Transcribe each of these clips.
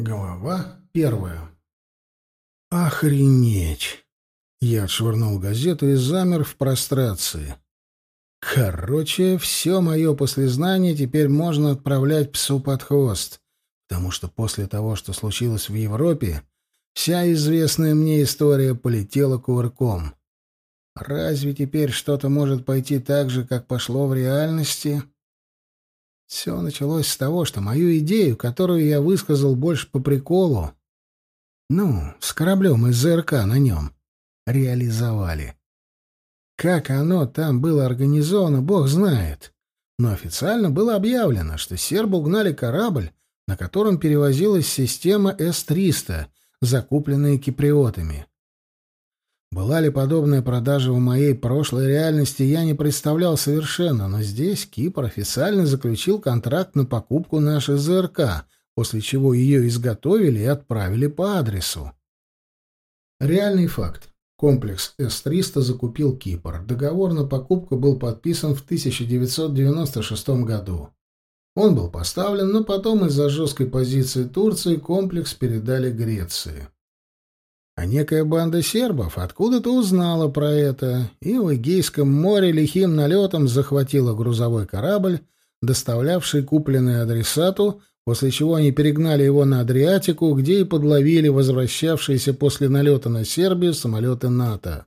Глава первая. Охренеть! Я отшвырнул газету и замер в прострации. Короче, все мое послезнание теперь можно отправлять псу под хвост, потому что после того, что случилось в Европе, вся известная мне история полетела кувырком. Разве теперь что-то может пойти так же, как пошло в реальности? — все началось с того, что мою идею, которую я высказал больше по приколу, ну, с кораблем из ЗРК на нем, реализовали. Как оно там было организовано, бог знает. Но официально было объявлено, что сербы угнали корабль, на котором перевозилась система С-300, закупленная киприотами. Была ли подобная продажа в моей прошлой реальности, я не представлял совершенно, но здесь Кипр официально заключил контракт на покупку нашей ЗРК, после чего ее изготовили и отправили по адресу. Реальный факт. Комплекс С-300 закупил Кипр. Договор на покупку был подписан в 1996 году. Он был поставлен, но потом из-за жесткой позиции Турции комплекс передали Греции. А некая банда сербов откуда-то узнала про это и в Эгейском море лихим налетом захватила грузовой корабль, доставлявший купленный адресату, после чего они перегнали его на Адриатику, где и подловили возвращавшиеся после налета на Сербию самолеты НАТО.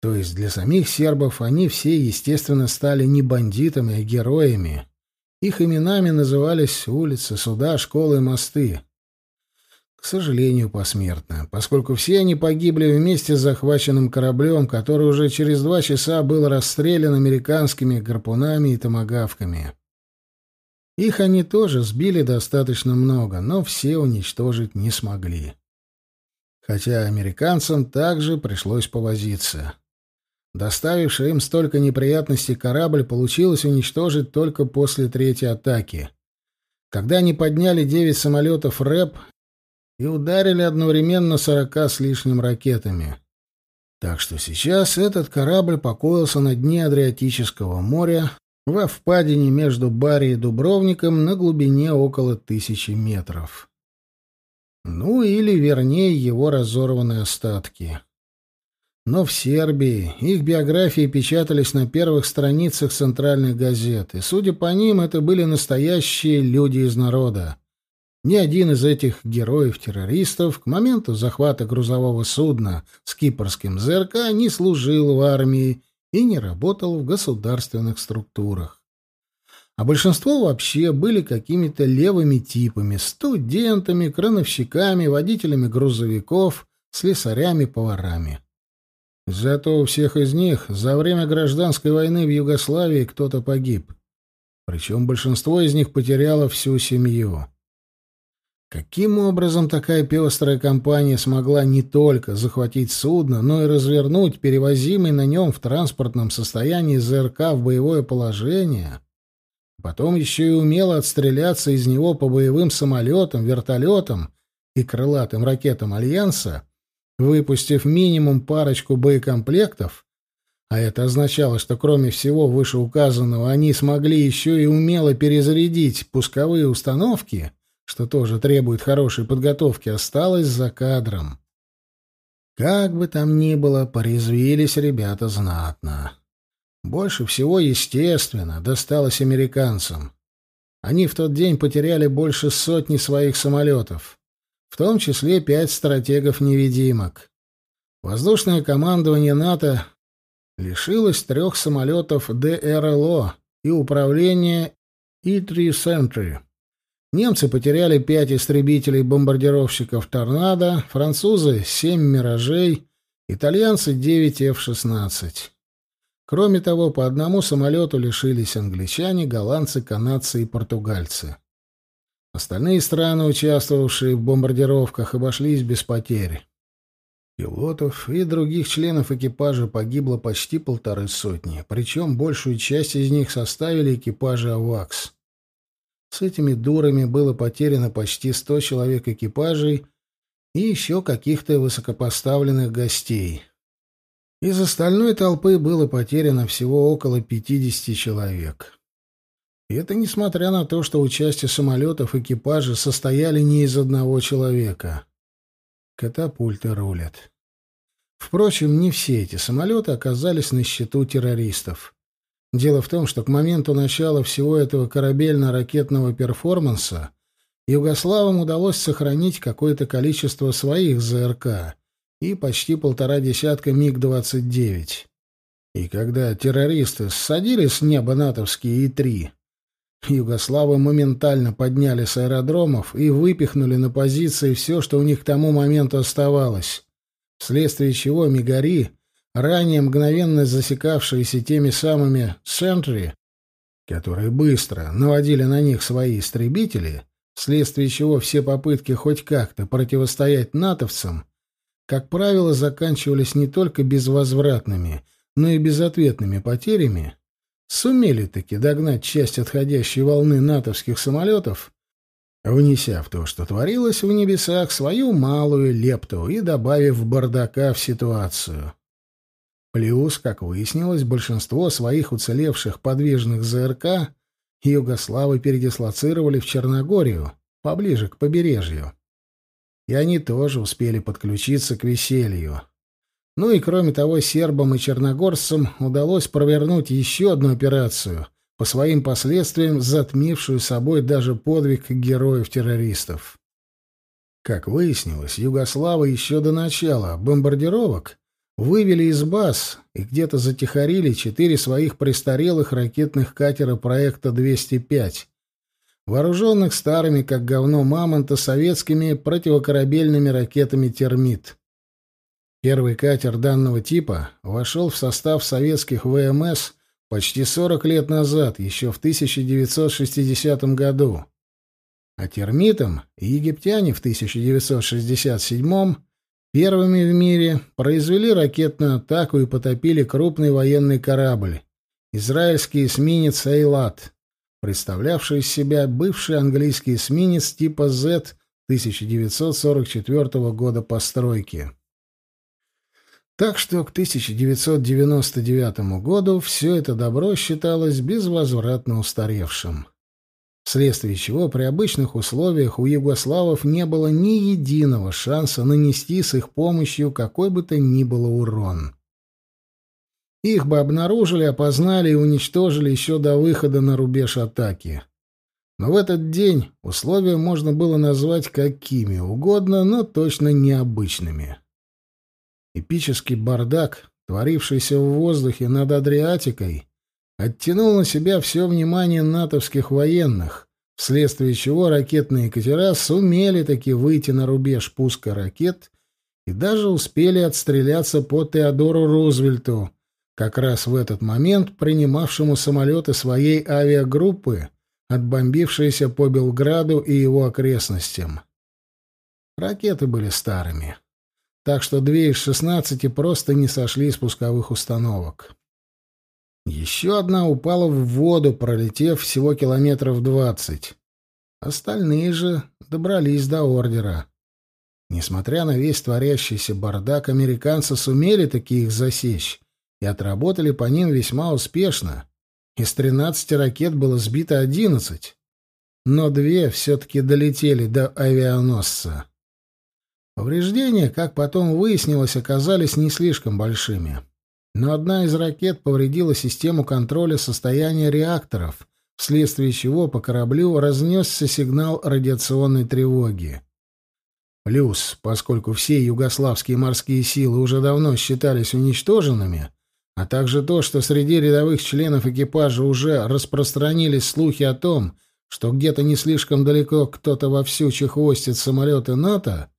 То есть для самих сербов они все, естественно, стали не бандитами, а героями. Их именами назывались улицы, суда, школы мосты. К сожалению, посмертно, поскольку все они погибли вместе с захваченным кораблем, который уже через два часа был расстрелян американскими гарпунами и томагавками. Их они тоже сбили достаточно много, но все уничтожить не смогли. Хотя американцам также пришлось повозиться. Доставивший им столько неприятностей корабль получилось уничтожить только после третьей атаки. Когда они подняли девять самолетов РЭП и ударили одновременно сорока с лишним ракетами. Так что сейчас этот корабль покоился на дне Адриатического моря, во впадине между Барри и Дубровником на глубине около тысячи метров. Ну или, вернее, его разорванные остатки. Но в Сербии их биографии печатались на первых страницах центральных газет, и, судя по ним, это были настоящие люди из народа. Ни один из этих героев-террористов к моменту захвата грузового судна с кипрским ЗРК не служил в армии и не работал в государственных структурах. А большинство вообще были какими-то левыми типами, студентами, крановщиками, водителями грузовиков, слесарями, поварами. Зато у всех из них за время гражданской войны в Югославии кто-то погиб. Причем большинство из них потеряло всю семью. Каким образом такая пестрая компания смогла не только захватить судно, но и развернуть перевозимый на нем в транспортном состоянии ЗРК в боевое положение, потом еще и умело отстреляться из него по боевым самолетам, вертолетам и крылатым ракетам Альянса, выпустив минимум парочку боекомплектов, а это означало, что кроме всего вышеуказанного они смогли еще и умело перезарядить пусковые установки — что тоже требует хорошей подготовки, осталось за кадром. Как бы там ни было, порезвились ребята знатно. Больше всего, естественно, досталось американцам. Они в тот день потеряли больше сотни своих самолетов, в том числе пять стратегов-невидимок. Воздушное командование НАТО лишилось трех самолетов ДРЛО и управления И-3 Sentry. Немцы потеряли пять истребителей-бомбардировщиков «Торнадо», французы — семь «Миражей», итальянцы — девять F-16. Кроме того, по одному самолету лишились англичане, голландцы, канадцы и португальцы. Остальные страны, участвовавшие в бомбардировках, обошлись без потерь. Пилотов и других членов экипажа погибло почти полторы сотни, причем большую часть из них составили экипажи «Авакс». С этими дурами было потеряно почти сто человек экипажей и еще каких-то высокопоставленных гостей. Из остальной толпы было потеряно всего около пятидесяти человек. И это несмотря на то, что у части самолетов экипажи состояли не из одного человека. Катапульты рулят. Впрочем, не все эти самолеты оказались на счету террористов. Дело в том, что к моменту начала всего этого корабельно-ракетного перформанса югославам удалось сохранить какое-то количество своих ЗРК и почти полтора десятка МиГ-29. И когда террористы ссадили с неба натовские И-3, югославы моментально подняли с аэродромов и выпихнули на позиции все, что у них к тому моменту оставалось, вследствие чего Мигари ранее мгновенно засекавшиеся теми самыми «сентри», которые быстро наводили на них свои истребители, вследствие чего все попытки хоть как-то противостоять натовцам, как правило, заканчивались не только безвозвратными, но и безответными потерями, сумели таки догнать часть отходящей волны натовских самолетов, внеся в то, что творилось в небесах, свою малую лепту и добавив бардака в ситуацию. Плюс, как выяснилось, большинство своих уцелевших подвижных ЗРК югославы передислоцировали в Черногорию, поближе к побережью. И они тоже успели подключиться к веселью. Ну и кроме того, сербам и черногорцам удалось провернуть еще одну операцию, по своим последствиям затмившую собой даже подвиг героев-террористов. Как выяснилось, югославы еще до начала бомбардировок вывели из баз и где-то затихарили четыре своих престарелых ракетных катера проекта 205, вооруженных старыми, как говно мамонта, советскими противокорабельными ракетами «Термит». Первый катер данного типа вошел в состав советских ВМС почти 40 лет назад, еще в 1960 году. А термитом египтяне в 1967 Первыми в мире произвели ракетную атаку и потопили крупный военный корабль — израильский эсминец «Эйлат», представлявший из себя бывший английский эсминец типа Z 1944 года постройки. Так что к 1999 году все это добро считалось безвозвратно устаревшим вследствие чего при обычных условиях у югославов не было ни единого шанса нанести с их помощью какой бы то ни было урон. Их бы обнаружили, опознали и уничтожили еще до выхода на рубеж атаки. Но в этот день условия можно было назвать какими угодно, но точно необычными. Эпический бардак, творившийся в воздухе над Адриатикой, оттянул на себя все внимание натовских военных, вследствие чего ракетные катера сумели таки выйти на рубеж пуска ракет и даже успели отстреляться по Теодору Рузвельту, как раз в этот момент принимавшему самолеты своей авиагруппы, отбомбившиеся по Белграду и его окрестностям. Ракеты были старыми, так что две из шестнадцати просто не сошли с пусковых установок. Еще одна упала в воду, пролетев всего километров двадцать. Остальные же добрались до ордера. Несмотря на весь творящийся бардак, американцы сумели таки их засечь и отработали по ним весьма успешно. Из тринадцати ракет было сбито одиннадцать, но две все-таки долетели до авианосца. Повреждения, как потом выяснилось, оказались не слишком большими но одна из ракет повредила систему контроля состояния реакторов, вследствие чего по кораблю разнесся сигнал радиационной тревоги. Плюс, поскольку все югославские морские силы уже давно считались уничтоженными, а также то, что среди рядовых членов экипажа уже распространились слухи о том, что где-то не слишком далеко кто-то вовсю чехвостит самолеты НАТО,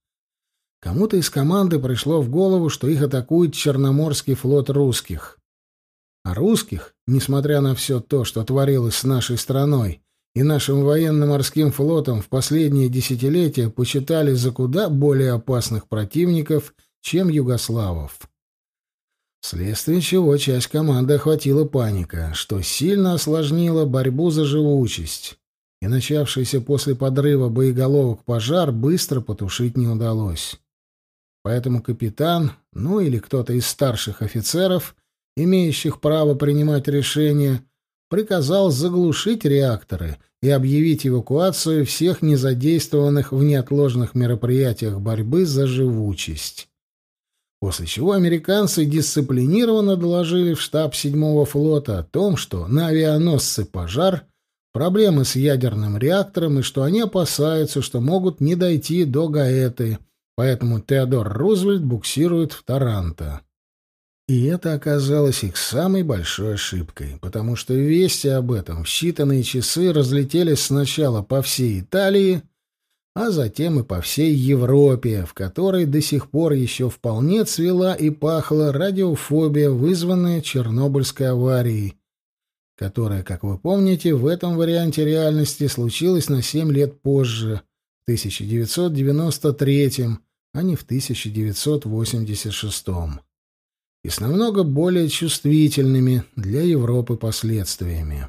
Кому-то из команды пришло в голову, что их атакует Черноморский флот русских. А русских, несмотря на все то, что творилось с нашей страной и нашим военно-морским флотом в последние десятилетия, почитали за куда более опасных противников, чем югославов. Вследствие чего часть команды охватила паника, что сильно осложнило борьбу за живучесть, и начавшийся после подрыва боеголовок пожар быстро потушить не удалось. Поэтому капитан, ну или кто-то из старших офицеров, имеющих право принимать решения, приказал заглушить реакторы и объявить эвакуацию всех незадействованных в неотложных мероприятиях борьбы за живучесть. После чего американцы дисциплинированно доложили в штаб седьмого флота о том, что на авианосце «Пожар» проблемы с ядерным реактором и что они опасаются, что могут не дойти до Гаэты, поэтому Теодор Рузвельт буксирует в Таранто. И это оказалось их самой большой ошибкой, потому что вести об этом в считанные часы разлетелись сначала по всей Италии, а затем и по всей Европе, в которой до сих пор еще вполне цвела и пахла радиофобия, вызванная Чернобыльской аварией, которая, как вы помните, в этом варианте реальности случилась на 7 лет позже, в 1993, а не в 1986 и с намного более чувствительными для Европы последствиями.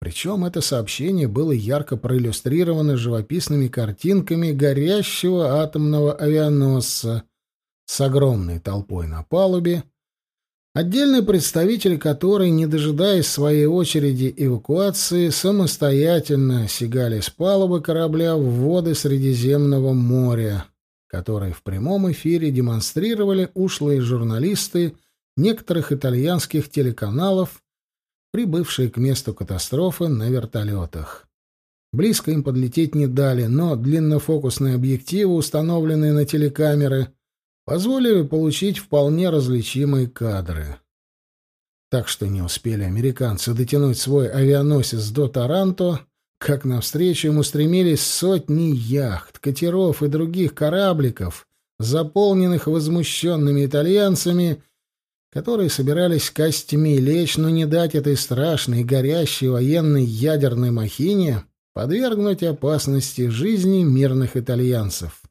Причем это сообщение было ярко проиллюстрировано живописными картинками горящего атомного авианосца с огромной толпой на палубе, отдельные представители которой, не дожидаясь своей очереди эвакуации, самостоятельно сигали с палубы корабля в воды Средиземного моря, которые в прямом эфире демонстрировали ушлые журналисты некоторых итальянских телеканалов, прибывшие к месту катастрофы на вертолетах. Близко им подлететь не дали, но длиннофокусные объективы, установленные на телекамеры, позволили получить вполне различимые кадры. Так что не успели американцы дотянуть свой авианосец до Таранто, как навстречу ему стремились сотни яхт, катеров и других корабликов, заполненных возмущенными итальянцами, которые собирались костями лечь, но не дать этой страшной, горящей военной ядерной махине подвергнуть опасности жизни мирных итальянцев.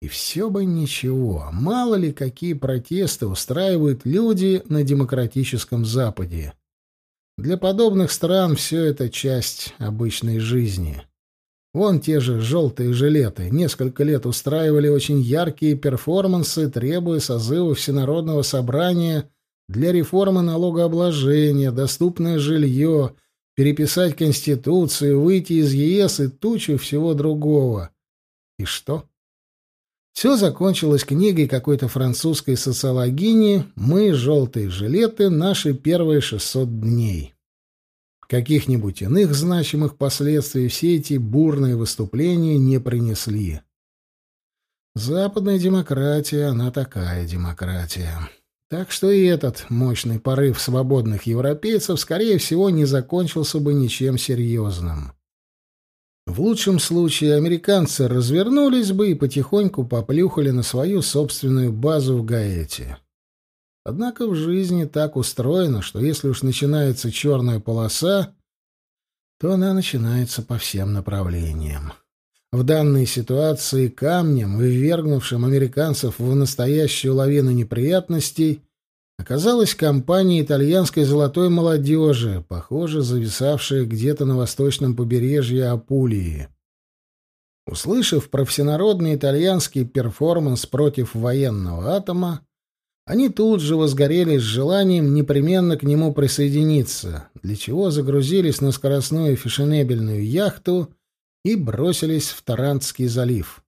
И все бы ничего, мало ли какие протесты устраивают люди на демократическом Западе. Для подобных стран все это часть обычной жизни. Вон те же желтые жилеты несколько лет устраивали очень яркие перформансы, требуя созыва всенародного собрания для реформы налогообложения, доступное жилье, переписать Конституцию, выйти из ЕС и тучу всего другого. И что? Все закончилось книгой какой-то французской социологини «Мы, желтые жилеты, наши первые 600 дней». Каких-нибудь иных значимых последствий все эти бурные выступления не принесли. Западная демократия, она такая демократия. Так что и этот мощный порыв свободных европейцев, скорее всего, не закончился бы ничем серьезным. В лучшем случае американцы развернулись бы и потихоньку поплюхали на свою собственную базу в Гаэте. Однако в жизни так устроено, что если уж начинается черная полоса, то она начинается по всем направлениям. В данной ситуации камнем, ввергнувшим американцев в настоящую лавину неприятностей, оказалась компания итальянской золотой молодежи, похоже, зависавшая где-то на восточном побережье Апулии. Услышав про всенародный итальянский перформанс против военного атома, они тут же возгорелись желанием непременно к нему присоединиться, для чего загрузились на скоростную фешенебельную яхту и бросились в Тарантский залив,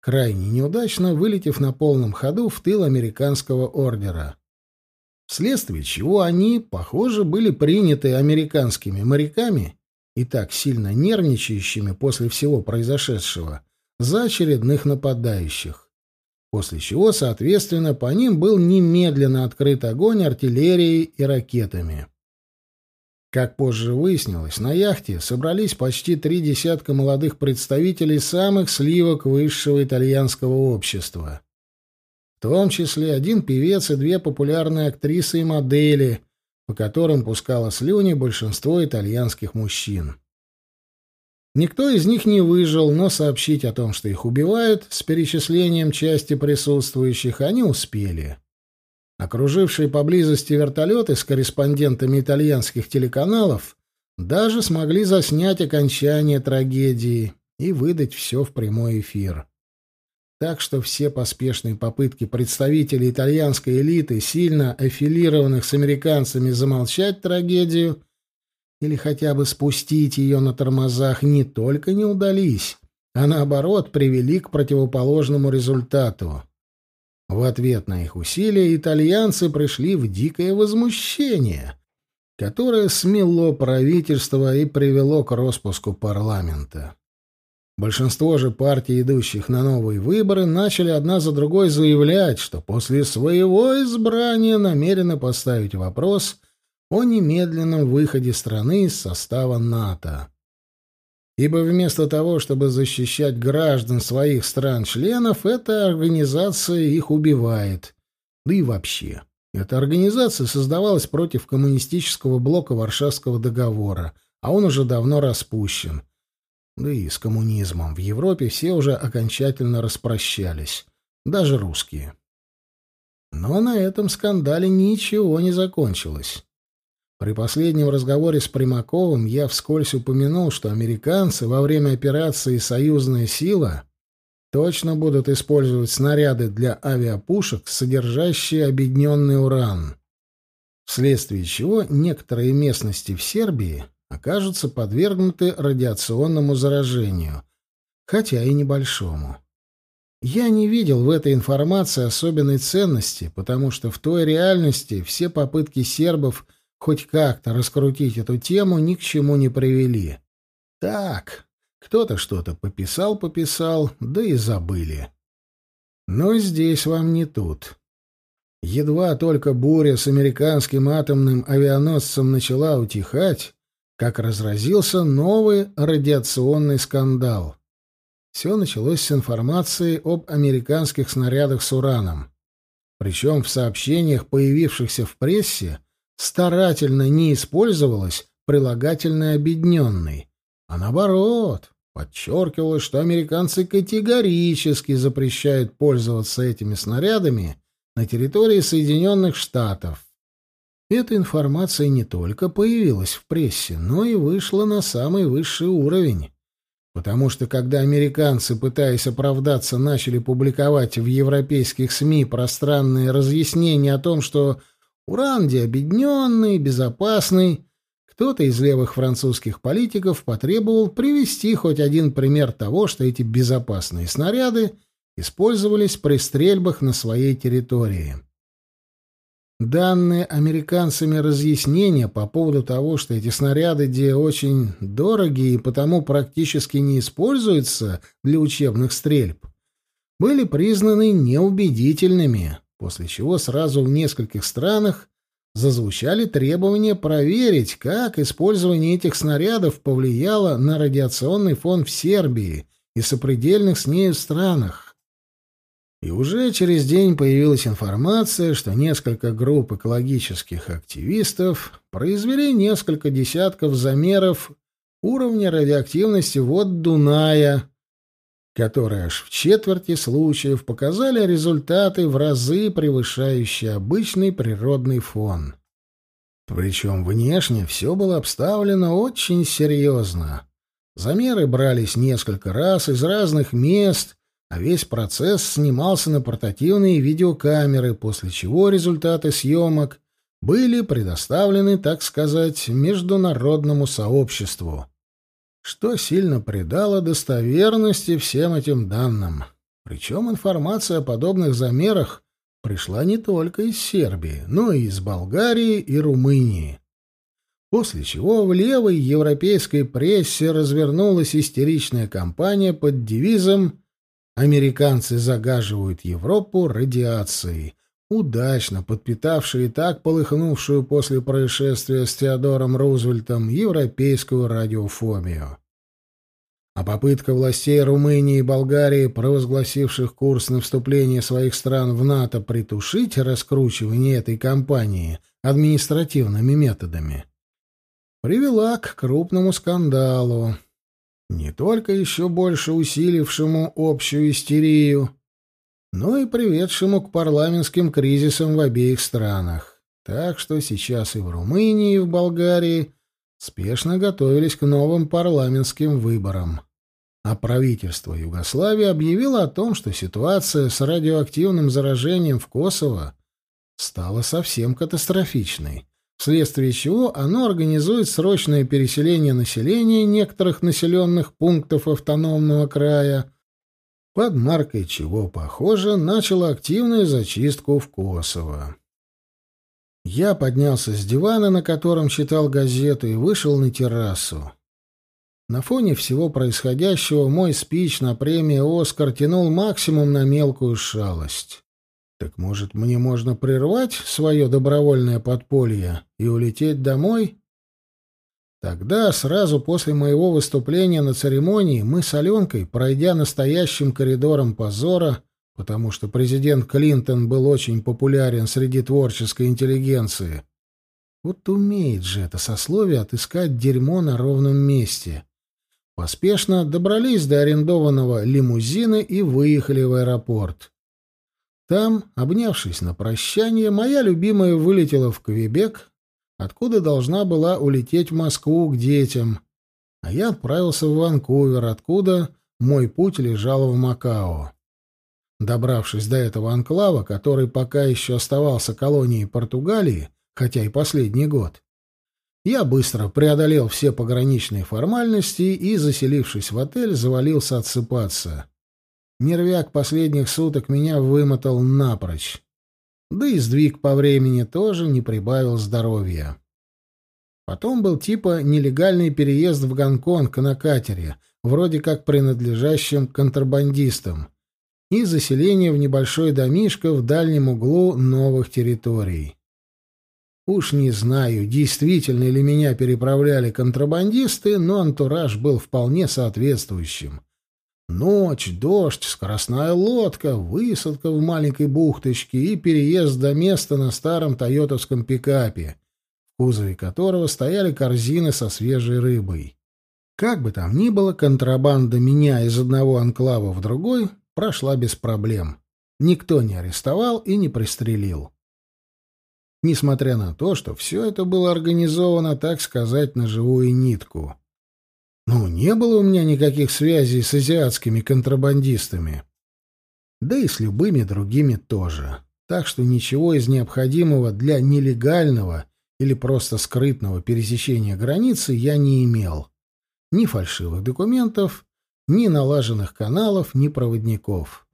крайне неудачно вылетев на полном ходу в тыл американского ордера вследствие чего они, похоже, были приняты американскими моряками и так сильно нервничающими после всего произошедшего за очередных нападающих. После чего, соответственно, по ним был немедленно открыт огонь артиллерией и ракетами. Как позже выяснилось, на яхте собрались почти три десятка молодых представителей самых сливок высшего итальянского общества в том числе один певец и две популярные актрисы и модели, по которым пускало слюни большинство итальянских мужчин. Никто из них не выжил, но сообщить о том, что их убивают, с перечислением части присутствующих, они успели. Окружившие поблизости вертолеты с корреспондентами итальянских телеканалов даже смогли заснять окончание трагедии и выдать все в прямой эфир. Так что все поспешные попытки представителей итальянской элиты, сильно аффилированных с американцами, замолчать трагедию или хотя бы спустить ее на тормозах, не только не удались, а наоборот привели к противоположному результату. В ответ на их усилия итальянцы пришли в дикое возмущение, которое смело правительство и привело к распуску парламента. Большинство же партий, идущих на новые выборы, начали одна за другой заявлять, что после своего избрания намерены поставить вопрос о немедленном выходе страны из состава НАТО. Ибо вместо того, чтобы защищать граждан своих стран-членов, эта организация их убивает. Да и вообще, эта организация создавалась против коммунистического блока Варшавского договора, а он уже давно распущен — да и с коммунизмом в Европе все уже окончательно распрощались, даже русские. Но на этом скандале ничего не закончилось. При последнем разговоре с Примаковым я вскользь упомянул, что американцы во время операции «Союзная сила» точно будут использовать снаряды для авиапушек, содержащие объединенный уран, вследствие чего некоторые местности в Сербии окажутся подвергнуты радиационному заражению, хотя и небольшому. Я не видел в этой информации особенной ценности, потому что в той реальности все попытки сербов хоть как-то раскрутить эту тему ни к чему не привели. Так, кто-то что-то пописал-пописал, да и забыли. Но здесь вам не тут. Едва только буря с американским атомным авианосцем начала утихать, как разразился новый радиационный скандал. Все началось с информации об американских снарядах с ураном. Причем в сообщениях, появившихся в прессе, старательно не использовалось прилагательное «объединенный», а наоборот, подчеркивалось, что американцы категорически запрещают пользоваться этими снарядами на территории Соединенных Штатов. Эта информация не только появилась в прессе, но и вышла на самый высший уровень. Потому что когда американцы, пытаясь оправдаться, начали публиковать в европейских СМИ пространные разъяснения о том, что уран объединенный, безопасный, кто-то из левых французских политиков потребовал привести хоть один пример того, что эти безопасные снаряды использовались при стрельбах на своей территории. Данные американцами разъяснения по поводу того, что эти снаряды где очень дорогие и потому практически не используются для учебных стрельб, были признаны неубедительными, после чего сразу в нескольких странах зазвучали требования проверить, как использование этих снарядов повлияло на радиационный фон в Сербии и сопредельных с нею странах. И уже через день появилась информация, что несколько групп экологических активистов произвели несколько десятков замеров уровня радиоактивности вод Дуная, которые аж в четверти случаев показали результаты в разы превышающие обычный природный фон. Причем внешне все было обставлено очень серьезно. Замеры брались несколько раз из разных мест а весь процесс снимался на портативные видеокамеры, после чего результаты съемок были предоставлены, так сказать, международному сообществу, что сильно придало достоверности всем этим данным. Причем информация о подобных замерах пришла не только из Сербии, но и из Болгарии и Румынии. После чего в левой европейской прессе развернулась истеричная кампания под девизом Американцы загаживают Европу радиацией, удачно подпитавшей и так полыхнувшую после происшествия с Теодором Рузвельтом европейскую радиофобию. А попытка властей Румынии и Болгарии, провозгласивших курс на вступление своих стран в НАТО, притушить раскручивание этой кампании административными методами, привела к крупному скандалу, не только еще больше усилившему общую истерию, но и приведшему к парламентским кризисам в обеих странах. Так что сейчас и в Румынии, и в Болгарии спешно готовились к новым парламентским выборам. а правительство Югославии объявило о том, что ситуация с радиоактивным заражением в Косово стала совсем катастрофичной, вследствие чего оно организует срочное переселение населения некоторых населенных пунктов автономного края, под маркой чего, похоже, начало активную зачистку в Косово. Я поднялся с дивана, на котором читал газету, и вышел на террасу. На фоне всего происходящего мой спич на премии «Оскар» тянул максимум на мелкую шалость. Так может, мне можно прервать свое добровольное подполье и улететь домой? Тогда, сразу после моего выступления на церемонии, мы с Аленкой, пройдя настоящим коридором позора, потому что президент Клинтон был очень популярен среди творческой интеллигенции, вот умеет же это сословие отыскать дерьмо на ровном месте. Поспешно добрались до арендованного лимузина и выехали в аэропорт. Там, обнявшись на прощание, моя любимая вылетела в Квебек, откуда должна была улететь в Москву к детям, а я отправился в Ванкувер, откуда мой путь лежал в Макао. Добравшись до этого анклава, который пока еще оставался колонией Португалии, хотя и последний год, я быстро преодолел все пограничные формальности и, заселившись в отель, завалился отсыпаться. Нервяк последних суток меня вымотал напрочь. Да и сдвиг по времени тоже не прибавил здоровья. Потом был типа нелегальный переезд в Гонконг на катере, вроде как принадлежащим контрабандистам, и заселение в небольшой домишко в дальнем углу новых территорий. Уж не знаю, действительно ли меня переправляли контрабандисты, но антураж был вполне соответствующим. Ночь, дождь, скоростная лодка, высадка в маленькой бухточке и переезд до места на старом тойотовском пикапе, в кузове которого стояли корзины со свежей рыбой. Как бы там ни было, контрабанда меня из одного анклава в другой прошла без проблем. Никто не арестовал и не пристрелил. Несмотря на то, что все это было организовано, так сказать, на живую нитку. Ну, не было у меня никаких связей с азиатскими контрабандистами. Да и с любыми другими тоже. Так что ничего из необходимого для нелегального или просто скрытного пересечения границы я не имел. Ни фальшивых документов, ни налаженных каналов, ни проводников.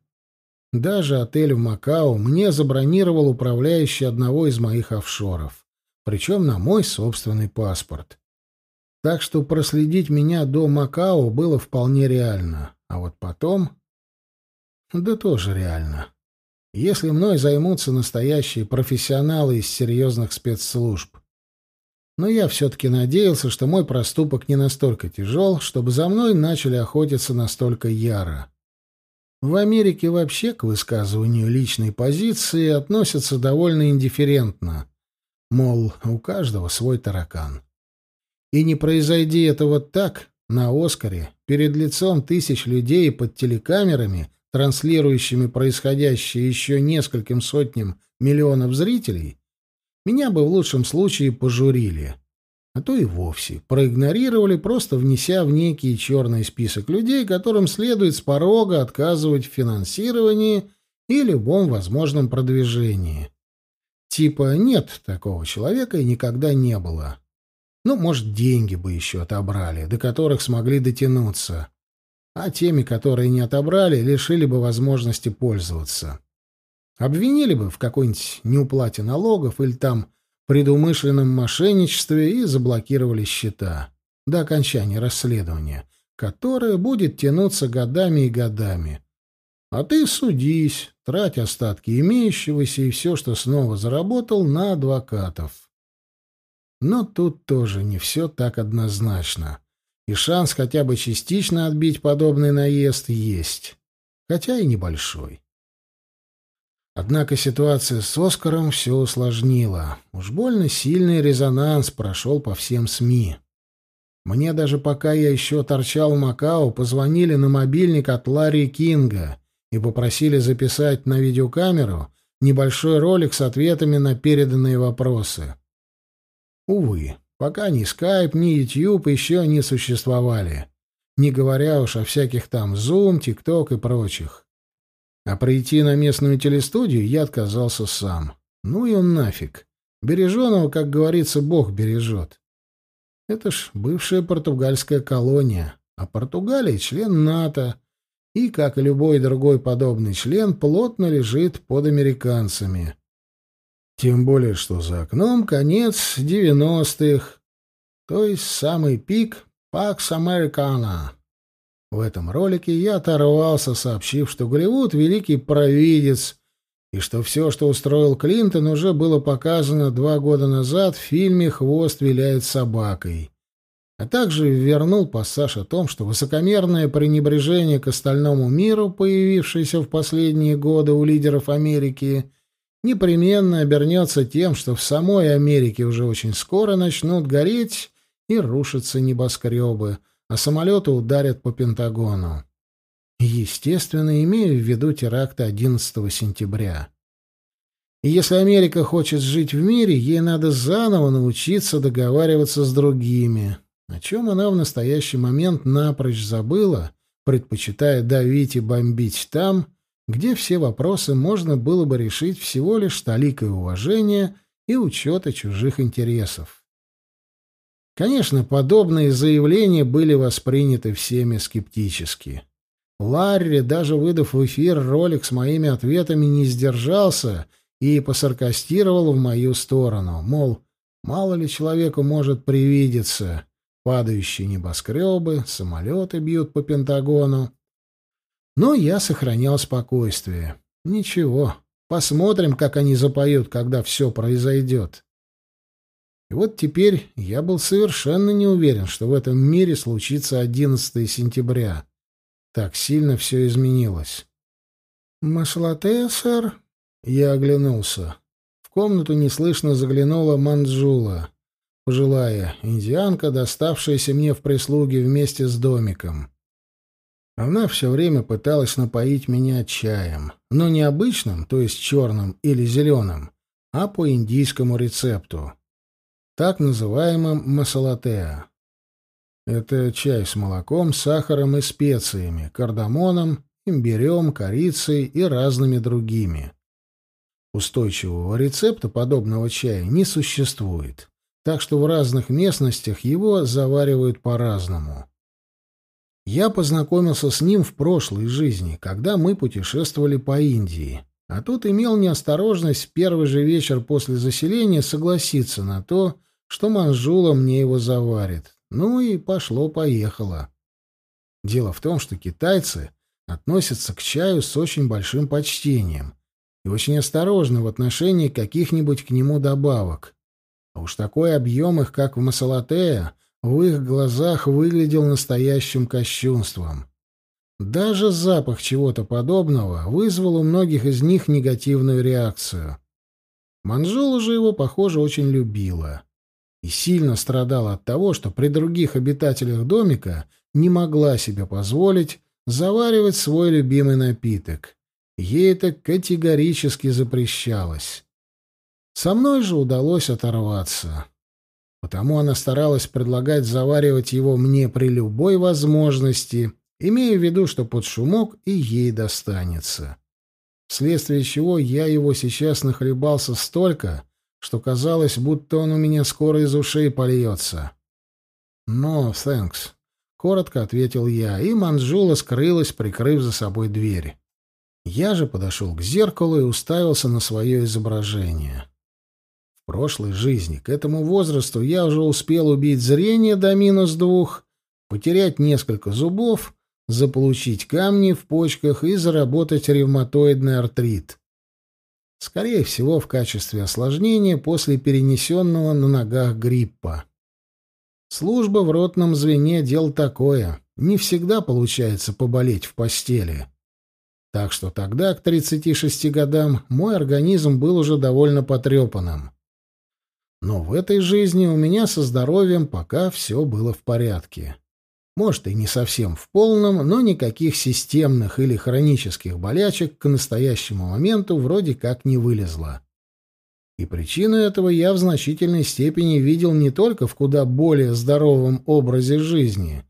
Даже отель в Макао мне забронировал управляющий одного из моих офшоров, причем на мой собственный паспорт. Так что проследить меня до Макао было вполне реально. А вот потом... Да тоже реально. Если мной займутся настоящие профессионалы из серьезных спецслужб. Но я все-таки надеялся, что мой проступок не настолько тяжел, чтобы за мной начали охотиться настолько яро. В Америке вообще к высказыванию личной позиции относятся довольно индифферентно. Мол, у каждого свой таракан. И не произойди вот так, на «Оскаре», перед лицом тысяч людей под телекамерами, транслирующими происходящее еще нескольким сотням миллионов зрителей, меня бы в лучшем случае пожурили. А то и вовсе проигнорировали, просто внеся в некий черный список людей, которым следует с порога отказывать в финансировании и любом возможном продвижении. Типа нет такого человека и никогда не было. Ну, может, деньги бы еще отобрали, до которых смогли дотянуться. А теми, которые не отобрали, лишили бы возможности пользоваться. Обвинили бы в какой-нибудь неуплате налогов или там предумышленном мошенничестве и заблокировали счета до окончания расследования, которое будет тянуться годами и годами. А ты судись, трать остатки имеющегося и все, что снова заработал, на адвокатов. Но тут тоже не все так однозначно. И шанс хотя бы частично отбить подобный наезд есть, хотя и небольшой. Однако ситуация с Оскаром все усложнила. Уж больно сильный резонанс прошел по всем СМИ. Мне даже пока я еще торчал в Макао, позвонили на мобильник от Ларри Кинга и попросили записать на видеокамеру небольшой ролик с ответами на переданные вопросы. Увы, пока ни Skype, ни YouTube еще не существовали. не говоря уж о всяких там Zoom, TikTok и прочих. А прийти на местную телестудию я отказался сам. Ну и он нафиг. Береженого, как говорится, Бог бережет. Это ж бывшая португальская колония, а Португалия — член НАТО, и, как и любой другой подобный член, плотно лежит под американцами. Тем более, что за окном конец девяностых, то есть самый пик «Пакс Американо». В этом ролике я оторвался, сообщив, что Голливуд — великий провидец, и что все, что устроил Клинтон, уже было показано два года назад в фильме «Хвост виляет собакой». А также вернул пассаж о том, что высокомерное пренебрежение к остальному миру, появившееся в последние годы у лидеров Америки, непременно обернется тем, что в самой Америке уже очень скоро начнут гореть и рушиться небоскребы — а самолеты ударят по Пентагону. Естественно, имею в виду теракты 11 сентября. И если Америка хочет жить в мире, ей надо заново научиться договариваться с другими, о чем она в настоящий момент напрочь забыла, предпочитая давить и бомбить там, где все вопросы можно было бы решить всего лишь толикой уважения и учета чужих интересов. Конечно, подобные заявления были восприняты всеми скептически. Ларри, даже выдав в эфир ролик с моими ответами, не сдержался и посаркастировал в мою сторону, мол, мало ли человеку может привидеться. Падающие небоскребы, самолеты бьют по Пентагону. Но я сохранял спокойствие. Ничего, посмотрим, как они запоют, когда все произойдет. И вот теперь я был совершенно не уверен, что в этом мире случится 11 сентября. Так сильно все изменилось. «Машлате, сэр?» Я оглянулся. В комнату неслышно заглянула Манджула, пожилая индианка, доставшаяся мне в прислуге вместе с домиком. Она все время пыталась напоить меня чаем, но не обычным, то есть черным или зеленым, а по индийскому рецепту так называемым масалатеа. Это чай с молоком, сахаром и специями, кардамоном, имбирем, корицей и разными другими. Устойчивого рецепта подобного чая не существует, так что в разных местностях его заваривают по-разному. Я познакомился с ним в прошлой жизни, когда мы путешествовали по Индии, а тут имел неосторожность в первый же вечер после заселения согласиться на то, что Манжула мне его заварит. Ну и пошло-поехало. Дело в том, что китайцы относятся к чаю с очень большим почтением и очень осторожны в отношении каких-нибудь к нему добавок. А уж такой объем их, как в Масалатея, в их глазах выглядел настоящим кощунством. Даже запах чего-то подобного вызвал у многих из них негативную реакцию. Манжула же его, похоже, очень любила и сильно страдала от того, что при других обитателях домика не могла себе позволить заваривать свой любимый напиток. Ей это категорически запрещалось. Со мной же удалось оторваться. Потому она старалась предлагать заваривать его мне при любой возможности, имея в виду, что под шумок и ей достанется. Вследствие чего я его сейчас нахлебался столько, что казалось, будто он у меня скоро из ушей польется. «No, thanks», — коротко ответил я, и Манжула скрылась, прикрыв за собой дверь. Я же подошел к зеркалу и уставился на свое изображение. В прошлой жизни к этому возрасту я уже успел убить зрение до минус двух, потерять несколько зубов, заполучить камни в почках и заработать ревматоидный артрит. Скорее всего, в качестве осложнения после перенесенного на ногах гриппа. Служба в ротном звене — дело такое. Не всегда получается поболеть в постели. Так что тогда, к 36 годам, мой организм был уже довольно потрепанным. Но в этой жизни у меня со здоровьем пока все было в порядке. Может, и не совсем в полном, но никаких системных или хронических болячек к настоящему моменту вроде как не вылезло. И причину этого я в значительной степени видел не только в куда более здоровом образе жизни,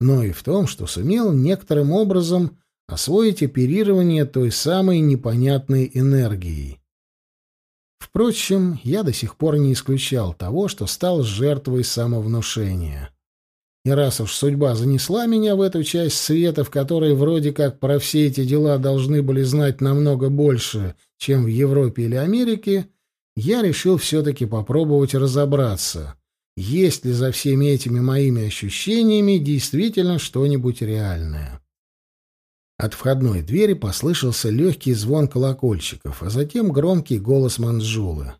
но и в том, что сумел некоторым образом освоить оперирование той самой непонятной энергией. Впрочем, я до сих пор не исключал того, что стал жертвой самовнушения. И раз уж судьба занесла меня в эту часть света, в которой вроде как про все эти дела должны были знать намного больше, чем в Европе или Америке, я решил все-таки попробовать разобраться, есть ли за всеми этими моими ощущениями действительно что-нибудь реальное. От входной двери послышался легкий звон колокольчиков, а затем громкий голос Манджулы.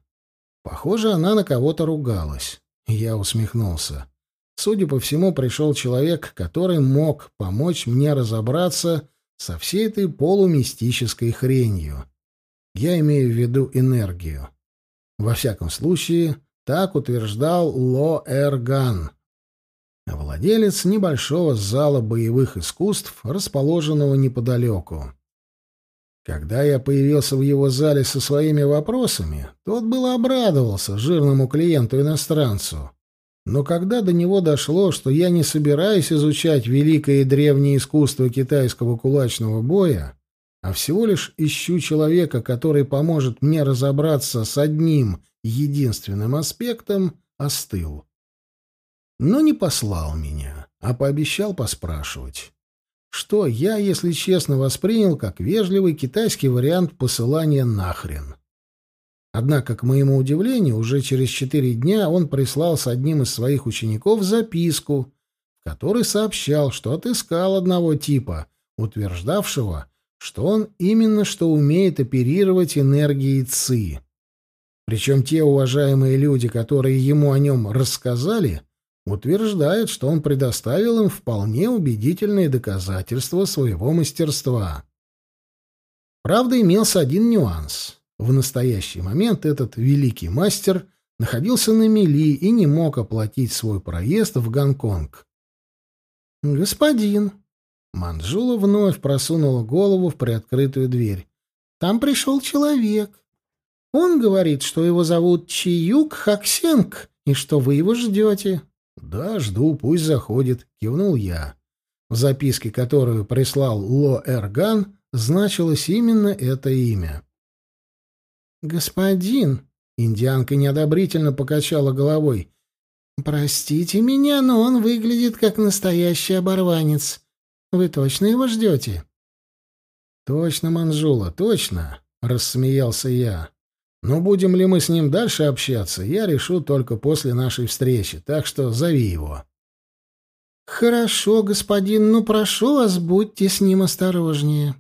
Похоже, она на кого-то ругалась. Я усмехнулся. Судя по всему, пришел человек, который мог помочь мне разобраться со всей этой полумистической хренью. Я имею в виду энергию. Во всяком случае, так утверждал Ло Эрган, владелец небольшого зала боевых искусств, расположенного неподалеку. Когда я появился в его зале со своими вопросами, тот было обрадовался жирному клиенту-иностранцу. Но когда до него дошло, что я не собираюсь изучать великое и древнее искусство китайского кулачного боя, а всего лишь ищу человека, который поможет мне разобраться с одним единственным аспектом, остыл. Но не послал меня, а пообещал поспрашивать. Что я, если честно, воспринял как вежливый китайский вариант посылания нахрен. Однако, к моему удивлению, уже через четыре дня он прислал с одним из своих учеников записку, в которой сообщал, что отыскал одного типа, утверждавшего, что он именно что умеет оперировать энергией ЦИ. Причем те уважаемые люди, которые ему о нем рассказали, утверждают, что он предоставил им вполне убедительные доказательства своего мастерства. Правда, имелся один нюанс. В настоящий момент этот великий мастер находился на мели и не мог оплатить свой проезд в Гонконг. «Господин», Манжула вновь просунула голову в приоткрытую дверь. «Там пришел человек. Он говорит, что его зовут Чиюк Хаксенг, и что вы его ждете». «Да, жду, пусть заходит», — кивнул я. В записке, которую прислал Ло Эрган, значилось именно это имя. «Господин», — индианка неодобрительно покачала головой, — «простите меня, но он выглядит как настоящий оборванец. Вы точно его ждете?» «Точно, Манжула, точно», — рассмеялся я. «Но будем ли мы с ним дальше общаться, я решу только после нашей встречи, так что зови его». «Хорошо, господин, но прошу вас, будьте с ним осторожнее».